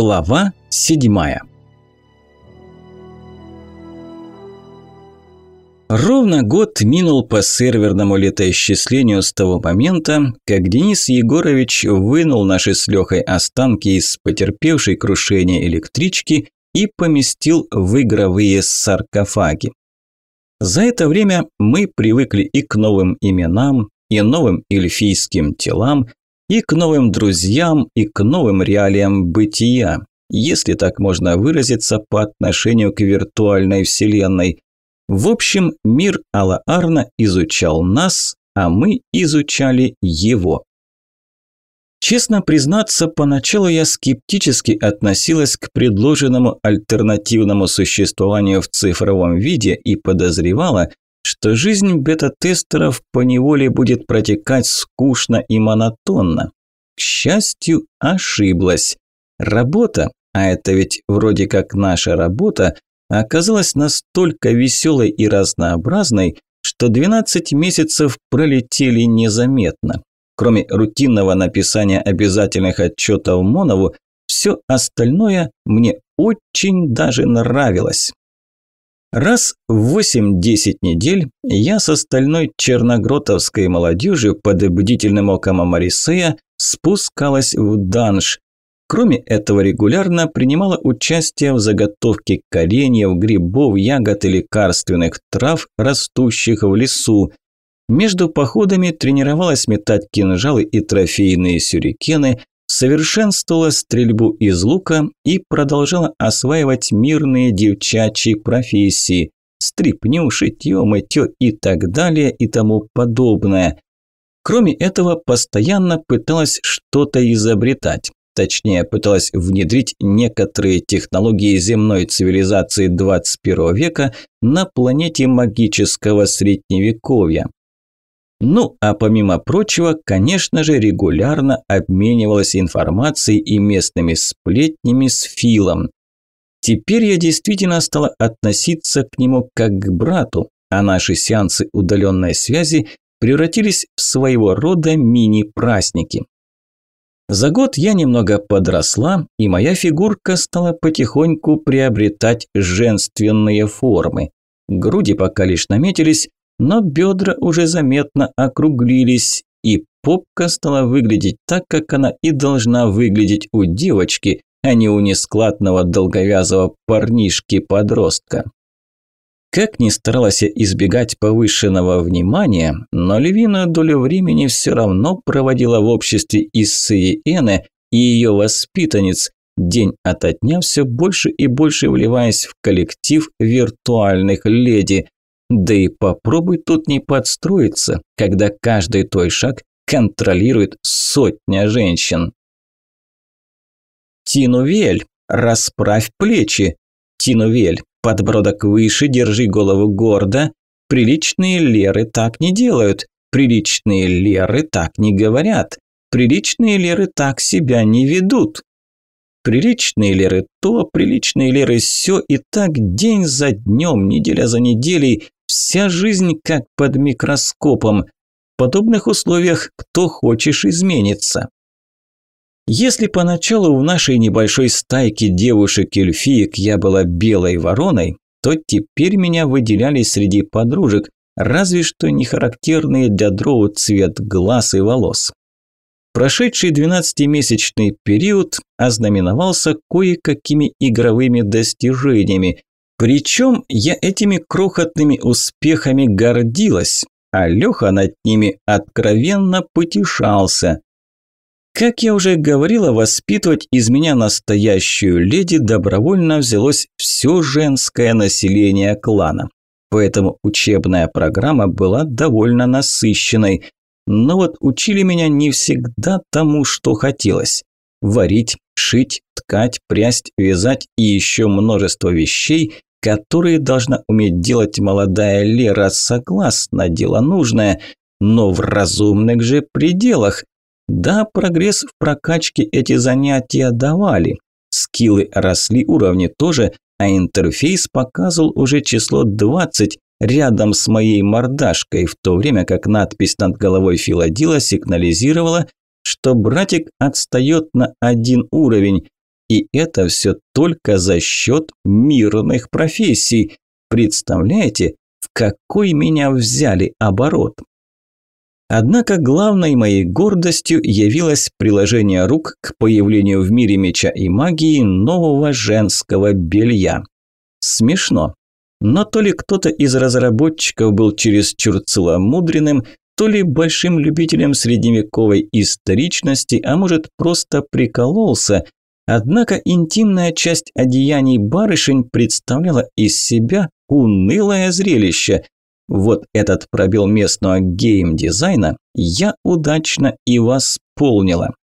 Глава седьмая Ровно год минул по серверному летоисчислению с того момента, как Денис Егорович вынул наши с Лехой останки из потерпевшей крушение электрички и поместил в игровые саркофаги. За это время мы привыкли и к новым именам, и новым эльфийским телам, и к новым друзьям, и к новым реалиям бытия, если так можно выразиться по отношению к виртуальной вселенной. В общем, мир Алла-Арна изучал нас, а мы изучали его. Честно признаться, поначалу я скептически относилась к предложенному альтернативному существованию в цифровом виде и подозревала, что жизнь бета-тестеров поневоле будет протекать скучно и монотонно. К счастью, ошиблась. Работа, а это ведь вроде как наша работа, оказалась настолько веселой и разнообразной, что 12 месяцев пролетели незаметно. Кроме рутинного написания обязательных отчетов Монову, все остальное мне очень даже нравилось. Раз в 8-10 недель я с остальной черногротовской молодежью под бдительным оком Амарисея спускалась в данж. Кроме этого, регулярно принимала участие в заготовке кореньев, грибов, ягод и лекарственных трав, растущих в лесу. Между походами тренировалась метать кинжалы и трофейные сюрикены, совершенствовала стрельбу из лука и продолжала осваивать мирные девчачьи профессии – стрипню, шитье, мытье и так далее и тому подобное. Кроме этого, постоянно пыталась что-то изобретать. Точнее, пыталась внедрить некоторые технологии земной цивилизации 21 века на планете магического средневековья. Ну, а помимо прочего, конечно же, регулярно обменивалась информацией и местными сплетнями с Филом. Теперь я действительно стала относиться к нему как к брату, а наши сеансы удаленной связи превратились в своего рода мини-праздники. За год я немного подросла, и моя фигурка стала потихоньку приобретать женственные формы. Груди пока лишь наметились, но бедра уже заметно округлились, и попка стала выглядеть так, как она и должна выглядеть у девочки, а не у нескладного долговязого парнишки-подростка. Как ни старалась я избегать повышенного внимания, но львиную долю времени все равно проводила в обществе Иссии Эны и ее воспитанниц, день ото дня все больше и больше вливаясь в коллектив виртуальных леди, да и попробуй тут не подстроиться, когда каждый твой шаг контролирует сотня женщин. Тинувель, расправь плечи. Тинувель, подбородок выше, держи голову гордо. Приличные леры так не делают. Приличные леры так не говорят. Приличные леры так себя не ведут. Приличные леры то, приличные леры все, и так день за днем, неделя за неделей, Вся жизнь как под микроскопом. В подобных условиях кто хочешь изменится. Если поначалу в нашей небольшой стайке девушек-эльфиек я была белой вороной, то теперь меня выделяли среди подружек, разве что не характерные для дроу цвет глаз и волос. Прошедший 12-месячный период ознаменовался кое-какими игровыми достижениями, причем я этими крохотными успехами гордилась, а Леха над ними откровенно потешался. Как я уже говорила, воспитывать из меня настоящую леди добровольно взялось все женское население клана. Поэтому учебная программа была довольно насыщенной. Но вот учили меня не всегда тому, что хотелось. Варить, шить, ткать, прясть, вязать и еще множество вещей, которые должна уметь делать молодая Лера, согласно, дело нужное, но в разумных же пределах. Да, прогресс в прокачке эти занятия давали. Скиллы росли, уровни тоже, а интерфейс показывал уже число 20 рядом с моей мордашкой, в то время как надпись над головой Филадила сигнализировала, что братик отстает на один уровень. И это все только за счет мирных профессий. Представляете, в какой меня взяли оборот? Однако главной моей гордостью явилось приложение рук к появлению в мире меча и магии нового женского белья. Смешно. Но то ли кто-то из разработчиков был чересчур целомудренным, то ли большим любителем средневековой историчности, а может просто прикололся. Однако интимная часть одеяний барышень представляла из себя унылое зрелище. Вот этот пробел местного гейм-дизайна я удачно и восполнила.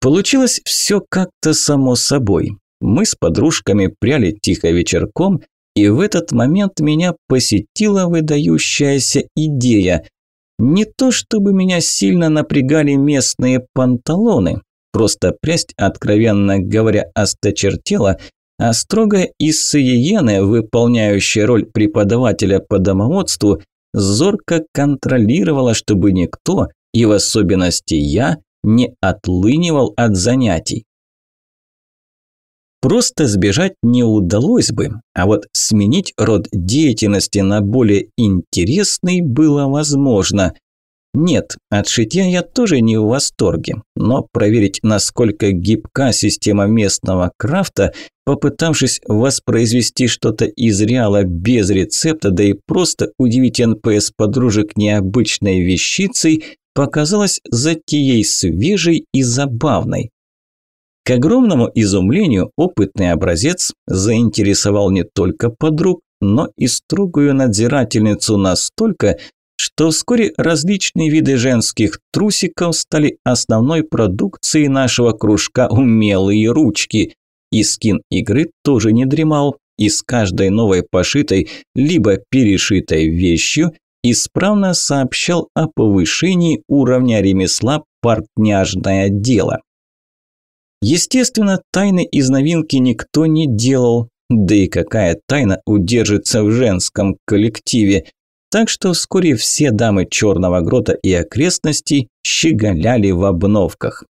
Получилось все как-то само собой. Мы с подружками пряли тихо вечерком, и в этот момент меня посетила выдающаяся идея. Не то чтобы меня сильно напрягали местные панталоны, просто прясть, откровенно говоря, осточертела, а строгая Иссиена, выполняющая роль преподавателя по домоводству, зорко контролировала, чтобы никто, и в особенности я, не отлынивал от занятий. Просто сбежать не удалось бы, а вот сменить род деятельности на более интересный было возможно. Нет, от шитья я тоже не в восторге, но проверить, насколько гибка система местного крафта, попытавшись воспроизвести что-то из реала без рецепта, да и просто удивить НПС-подружек необычной вещицей, показалось затеей свежей и забавной. К огромному изумлению опытный образец заинтересовал не только подруг, но и строгую надзирательницу настолько, что вскоре различные виды женских трусиков стали основной продукцией нашего кружка «Умелые ручки». И скин игры тоже не дремал, и с каждой новой пошитой либо перешитой вещью исправно сообщал о повышении уровня ремесла «Партняжное дело». Естественно, тайны из новинки никто не делал, да и какая тайна удержится в женском коллективе. Так что вскоре все дамы Черного Грота и окрестностей щеголяли в обновках.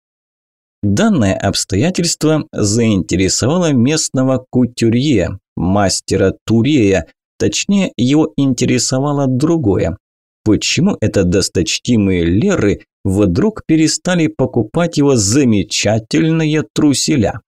Данное обстоятельство заинтересовало местного кутюрье, мастера Турея, точнее его интересовало другое. Почему это досточтимые Леры вдруг перестали покупать его замечательные труселя.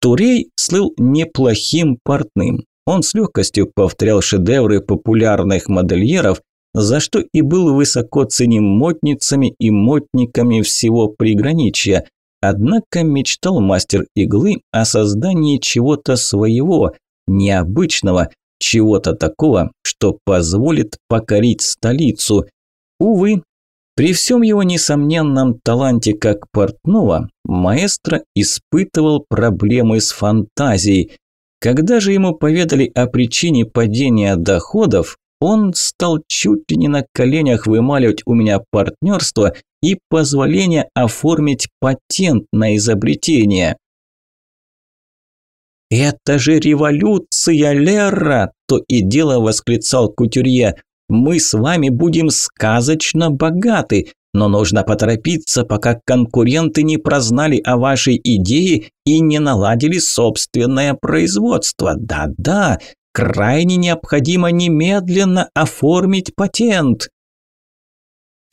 Турей слыл неплохим портным. Он с легкостью повторял шедевры популярных модельеров, за что и был высоко ценим модницами и модниками всего приграничья. Однако мечтал мастер иглы о создании чего-то своего, необычного, чего-то такого, что позволит покорить столицу. Увы, при всем его несомненном таланте как портного, маэстро испытывал проблемы с фантазией. Когда же ему поведали о причине падения доходов, он стал чуть ли не на коленях вымаливать у меня партнерство и позволение оформить патент на изобретение. «Это же революция, Лера!» – то и дело восклицал Кутюрье. Мы с вами будем сказочно богаты, но нужно поторопиться, пока конкуренты не прознали о вашей идее и не наладили собственное производство. Да-да, крайне необходимо немедленно оформить патент.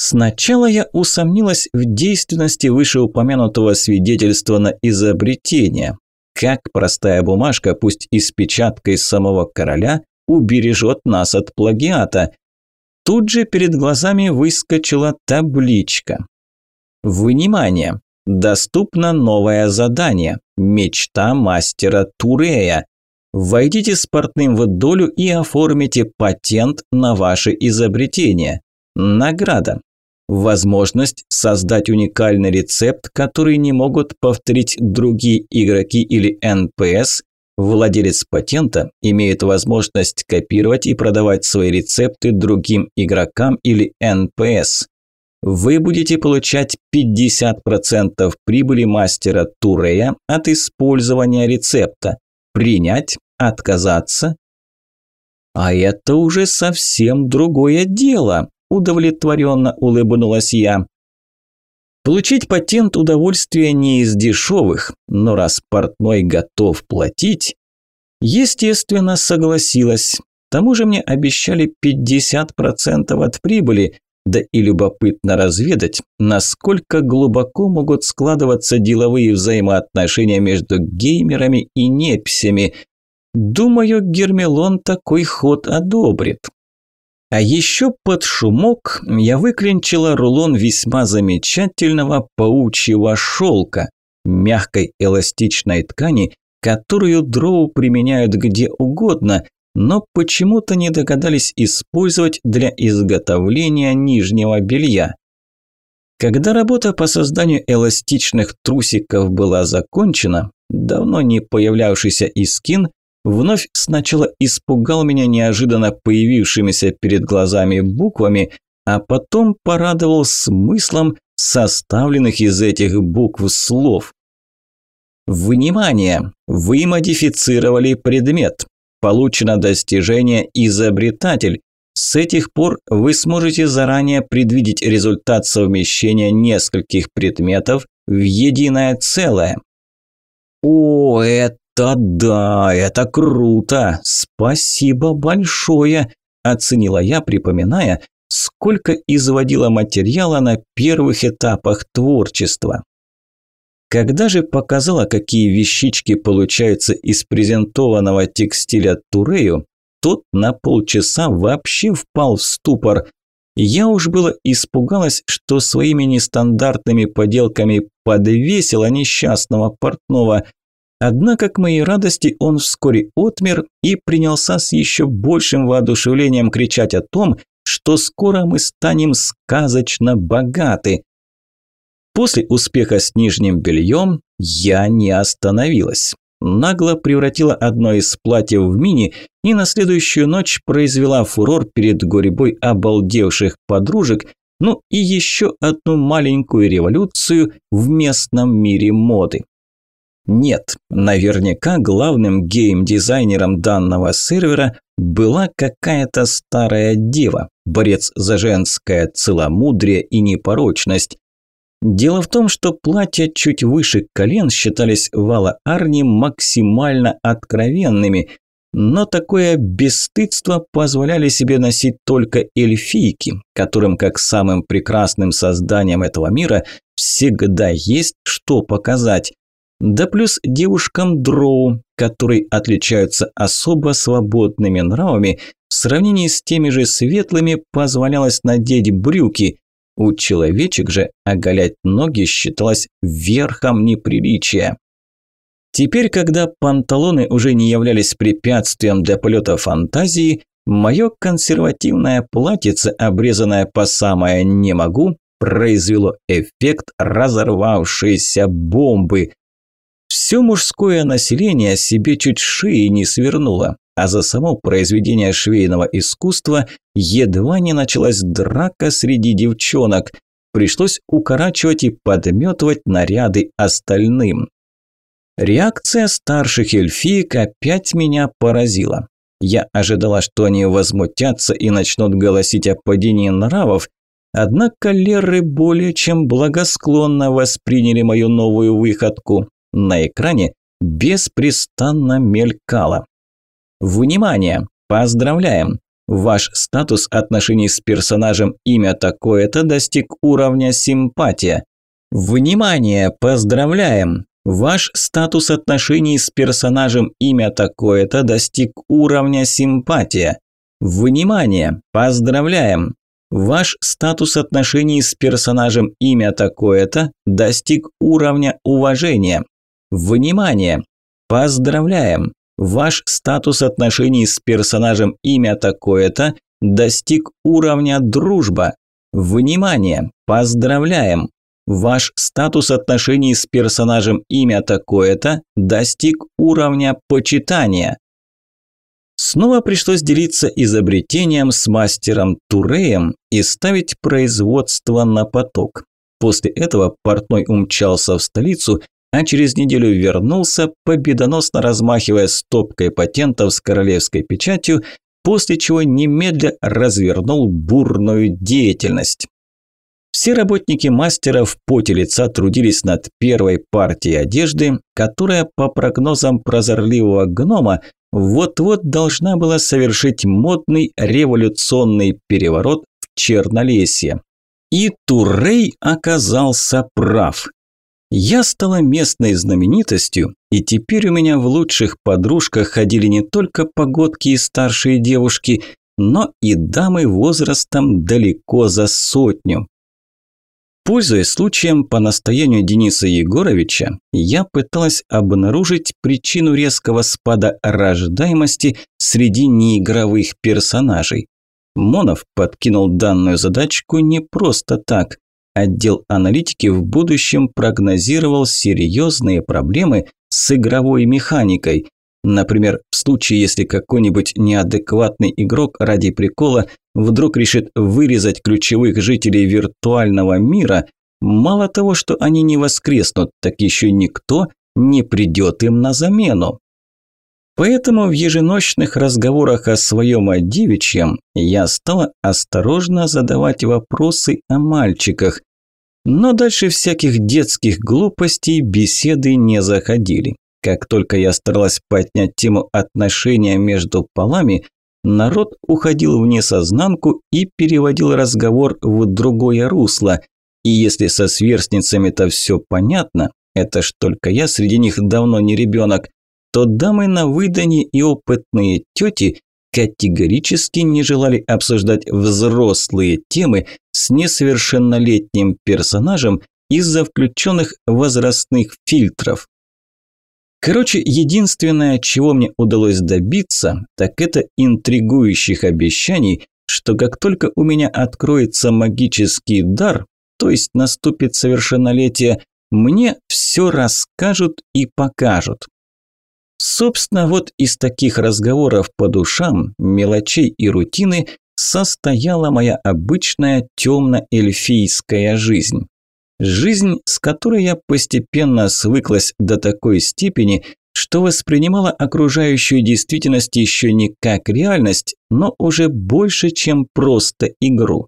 Сначала я усомнилась в действенности вышеупомянутого свидетельства на изобретение. Как простая бумажка, пусть и с печаткой самого короля, убережет нас от плагиата. Тут же перед глазами выскочила табличка. Внимание! Доступно новое задание. Мечта мастера Турея. Войдите с портным в долю и оформите патент на ваше изобретение. Награда. Возможность создать уникальный рецепт, который не могут повторить другие игроки или НПС Владелец патента имеет возможность копировать и продавать свои рецепты другим игрокам или НПС. Вы будете получать 50% прибыли мастера Турея от использования рецепта. Принять, отказаться. А это уже совсем другое дело, удовлетворенно улыбнулась я. Получить патент удовольствия не из дешевых, но раз портной готов платить, естественно, согласилась. К тому же мне обещали 50% от прибыли, да и любопытно разведать, насколько глубоко могут складываться деловые взаимоотношения между геймерами и непсями. Думаю, Гермелон такой ход одобрит. А еще под шумок я выклинчила рулон весьма замечательного паучьего шелка, мягкой эластичной ткани, которую дроу применяют где угодно, но почему-то не догадались использовать для изготовления нижнего белья. Когда работа по созданию эластичных трусиков была закончена, давно не появлявшийся Искин вновь сначала испугал меня неожиданно появившимися перед глазами буквами, а потом порадовал смыслом составленных из этих букв слов. Внимание! Вы модифицировали предмет. Получено достижение «Изобретатель». С этих пор вы сможете заранее предвидеть результат совмещения нескольких предметов в единое целое. О, это «Это да, это круто! Спасибо большое!» – оценила я, припоминая, сколько изводила материала на первых этапах творчества. Когда же показала, какие вещички получаются из презентованного текстиля Турею, тот на полчаса вообще впал в ступор. Я уж было испугалась, что своими нестандартными поделками подвесила несчастного портного – Однако, к моей радости, он вскоре отмер и принялся с еще большим воодушевлением кричать о том, что скоро мы станем сказочно богаты. После успеха с нижним бельем я не остановилась. Нагло превратила одно из платьев в мини и на следующую ночь произвела фурор перед гурьбой обалдевших подружек, ну и еще одну маленькую революцию в местном мире моды. Нет, наверняка главным гейм-дизайнером данного сервера была какая-то старая дева, борец за женское целомудрие и непорочность. Дело в том, что платья чуть выше колен считались в Алла Арни максимально откровенными, но такое бесстыдство позволяли себе носить только эльфийки, которым, как самым прекрасным созданием этого мира, всегда есть что показать. Да плюс девушкам дроу, которые отличаются особо свободными нравами, в сравнении с теми же светлыми позволялось надеть брюки. У человечек же оголять ноги считалось верхом неприличия. Теперь, когда панталоны уже не являлись препятствием для полета фантазии, мое консервативное платьице, обрезанное по самое «не могу», произвело эффект разорвавшейся бомбы. Все мужское население себе чуть шеи не свернуло, а за само произведение швейного искусства едва не началась драка среди девчонок. Пришлось укорачивать и подметывать наряды остальным. Реакция старших эльфиек опять меня поразила. Я ожидала, что они возмутятся и начнут голосить о падении нравов, однако леры более чем благосклонно восприняли мою новую выходку на экране беспрестанно мелькало. Внимание! Поздравляем! Ваш статус отношений с персонажем имя такое-то достиг уровня симпатия. Внимание! Поздравляем! Ваш статус отношений с персонажем имя такое-то достиг уровня симпатия. Внимание! Поздравляем! Ваш статус отношений с персонажем имя такое-то достиг уровня уважения. Внимание! Поздравляем! Ваш статус отношений с персонажем имя такое-то достиг уровня дружба. Внимание! Поздравляем! Ваш статус отношений с персонажем имя такое-то достиг уровня почитания. Снова пришлось делиться изобретением с мастером Туреем и ставить производство на поток. После этого портной умчался в столицу а через неделю вернулся, победоносно размахивая стопкой патентов с королевской печатью, после чего немедля развернул бурную деятельность. Все работники мастера в поте лица трудились над первой партией одежды, которая, по прогнозам прозорливого гнома, вот-вот должна была совершить модный революционный переворот в Чернолесье. И Турей оказался прав. Я стала местной знаменитостью, и теперь у меня в лучших подружках ходили не только погодки и старшие девушки, но и дамы возрастом далеко за сотню. Пользуясь случаем, по настоянию Дениса Егоровича, я пыталась обнаружить причину резкого спада рождаемости среди неигровых персонажей. Монов подкинул данную задачку не просто так. Отдел аналитики в будущем прогнозировал серьезные проблемы с игровой механикой. Например, в случае, если какой-нибудь неадекватный игрок ради прикола вдруг решит вырезать ключевых жителей виртуального мира, мало того, что они не воскреснут, так еще никто не придет им на замену. Поэтому в еженочных разговорах о своем девичьем я стала осторожно задавать вопросы о мальчиках. Но дальше всяких детских глупостей беседы не заходили. Как только я старалась поднять тему отношения между полами, народ уходил в несознанку и переводил разговор в другое русло. И если со сверстницами-то все понятно, это ж только я среди них давно не ребенок, то дамы на выдане и опытные тети категорически не желали обсуждать взрослые темы с несовершеннолетним персонажем из-за включенных возрастных фильтров. Короче, единственное, чего мне удалось добиться, так это интригующих обещаний, что как только у меня откроется магический дар, то есть наступит совершеннолетие, мне все расскажут и покажут. Собственно, вот из таких разговоров по душам, мелочей и рутины состояла моя обычная темно-эльфийская жизнь. Жизнь, с которой я постепенно свыклась до такой степени, что воспринимала окружающую действительность еще не как реальность, но уже больше, чем просто игру.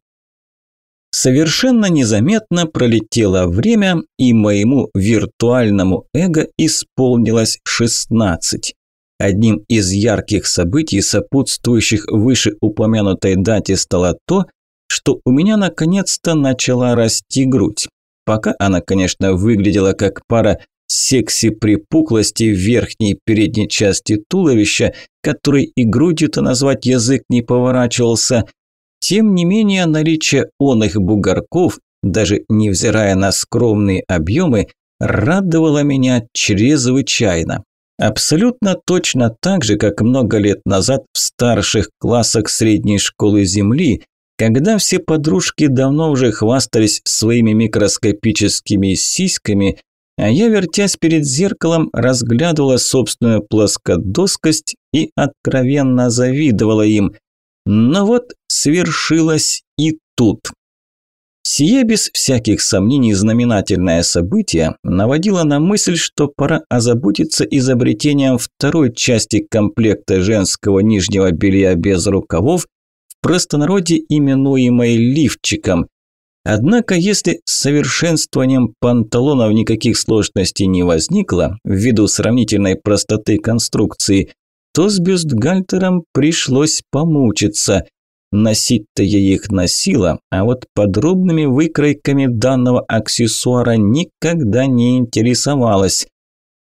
Совершенно незаметно пролетело время, и моему виртуальному эго исполнилось 16. Одним из ярких событий, сопутствующих вышеупомянутой дате, стало то, что у меня наконец-то начала расти грудь. Пока она, конечно, выглядела как пара секси-припуклости в верхней передней части туловища, которой и грудью-то назвать язык не поворачивался – тем не менее, наличие оных бугорков, даже невзирая на скромные объемы, радовало меня чрезвычайно. Абсолютно точно так же, как много лет назад в старших классах средней школы Земли, когда все подружки давно уже хвастались своими микроскопическими сиськами, а я, вертясь перед зеркалом, разглядывала собственную плоскодоскость и откровенно завидовала им, но вот свершилось и тут. Сие без всяких сомнений знаменательное событие наводило на мысль, что пора озаботиться изобретением второй части комплекта женского нижнего белья без рукавов, в простонародье именуемой лифчиком. Однако, если с совершенствованием панталонов никаких сложностей не возникло, ввиду сравнительной простоты конструкции, то с бюстгальтером пришлось помучиться. Носить-то я их носила, а вот подробными выкройками данного аксессуара никогда не интересовалась.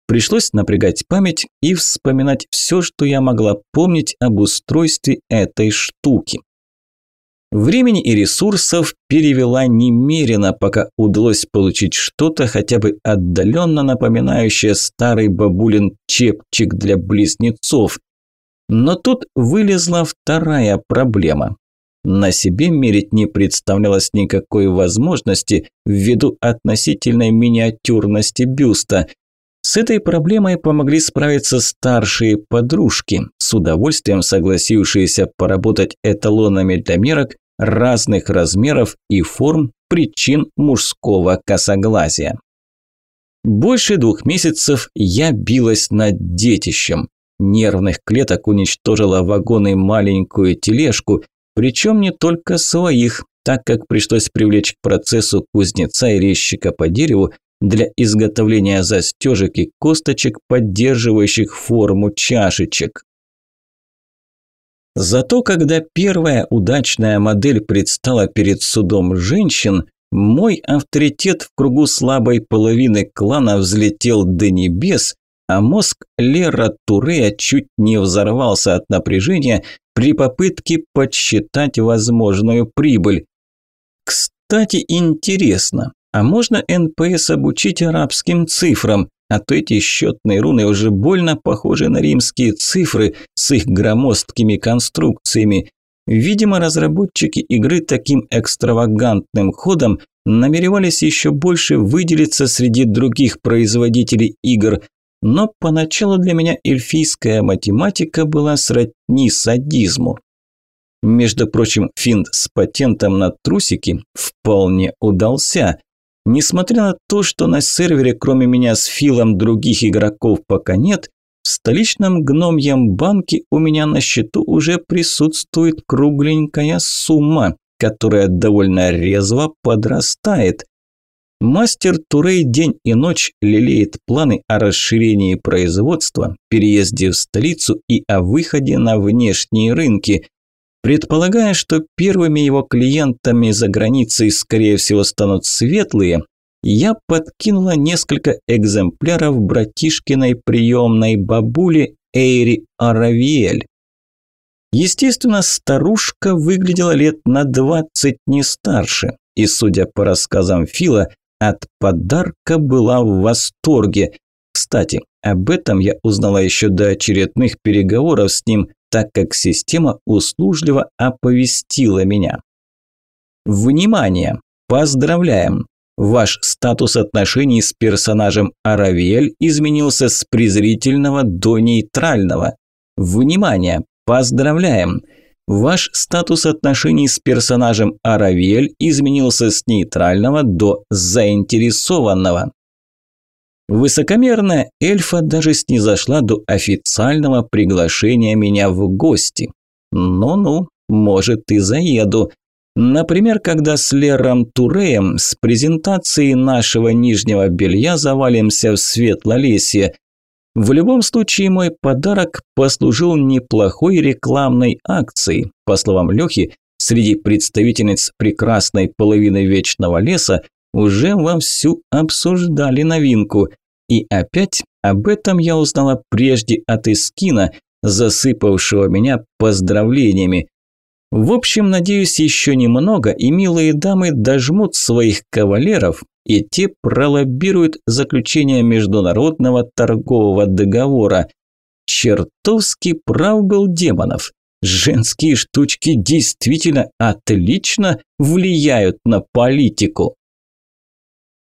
Пришлось напрягать память и вспоминать все, что я могла помнить об устройстве этой штуки. Времени и ресурсов перевела немерено, пока удалось получить что-то хотя бы отдаленно напоминающее старый бабулин чепчик для близнецов. Но тут вылезла вторая проблема. На себе мерить не представлялось никакой возможности ввиду относительной миниатюрности бюста. С этой проблемой помогли справиться старшие подружки, с удовольствием согласившиеся поработать эталонами для мерок разных размеров и форм причин мужского косоглазия. Больше двух месяцев я билась над детищем. Нервных клеток уничтожила вагон и маленькую тележку. Причем не только своих, так как пришлось привлечь к процессу кузнеца и резчика по дереву для изготовления застежек и косточек, поддерживающих форму чашечек. Зато когда первая удачная модель предстала перед судом женщин, мой авторитет в кругу слабой половины клана взлетел до небес, а мозг Лера Турея чуть не взорвался от напряжения при попытке подсчитать возможную прибыль. Кстати, интересно, а можно НПС обучить арабским цифрам? А то эти счетные руны уже больно похожи на римские цифры с их громоздкими конструкциями. Видимо, разработчики игры таким экстравагантным ходом намеревались еще больше выделиться среди других производителей игр, но поначалу для меня эльфийская математика была сродни садизму. Между прочим, финт с патентом на трусики вполне удался. Несмотря на то, что на сервере кроме меня с Филом других игроков пока нет, в столичном гномьем банке у меня на счету уже присутствует кругленькая сумма, которая довольно резво подрастает. Мастер Турей день и ночь лелеет планы о расширении производства, переезде в столицу и о выходе на внешние рынки. Предполагая, что первыми его клиентами за границей, скорее всего, станут светлые, я подкинула несколько экземпляров братишкиной приемной бабули Эйри Аравиэль. Естественно, старушка выглядела лет на двадцать не старше, и, судя по рассказам Фила, от подарка была в восторге. Кстати, об этом я узнала еще до очередных переговоров с ним, так как система услужливо оповестила меня. Внимание! Поздравляем! Ваш статус отношений с персонажем Аравиэль изменился с презрительного до нейтрального. Внимание! Поздравляем! Ваш статус отношений с персонажем Аравиэль изменился с нейтрального до заинтересованного. Высокомерная эльфа даже снизошла до официального приглашения меня в гости. Ну-ну, может и заеду. Например, когда с Лером Туреем с презентацией нашего нижнего белья завалимся в Светлолесье. В любом случае, мой подарок послужил неплохой рекламной акцией. По словам Лехи, среди представительниц прекрасной половины Вечного Леса уже вовсю обсуждали новинку. И опять об этом я узнала прежде от Искина, засыпавшего меня поздравлениями. В общем, надеюсь, еще немного, и милые дамы дожмут своих кавалеров, и те пролоббируют заключение международного торгового договора. Чертовски прав был Демонов. Женские штучки действительно отлично влияют на политику.